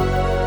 oh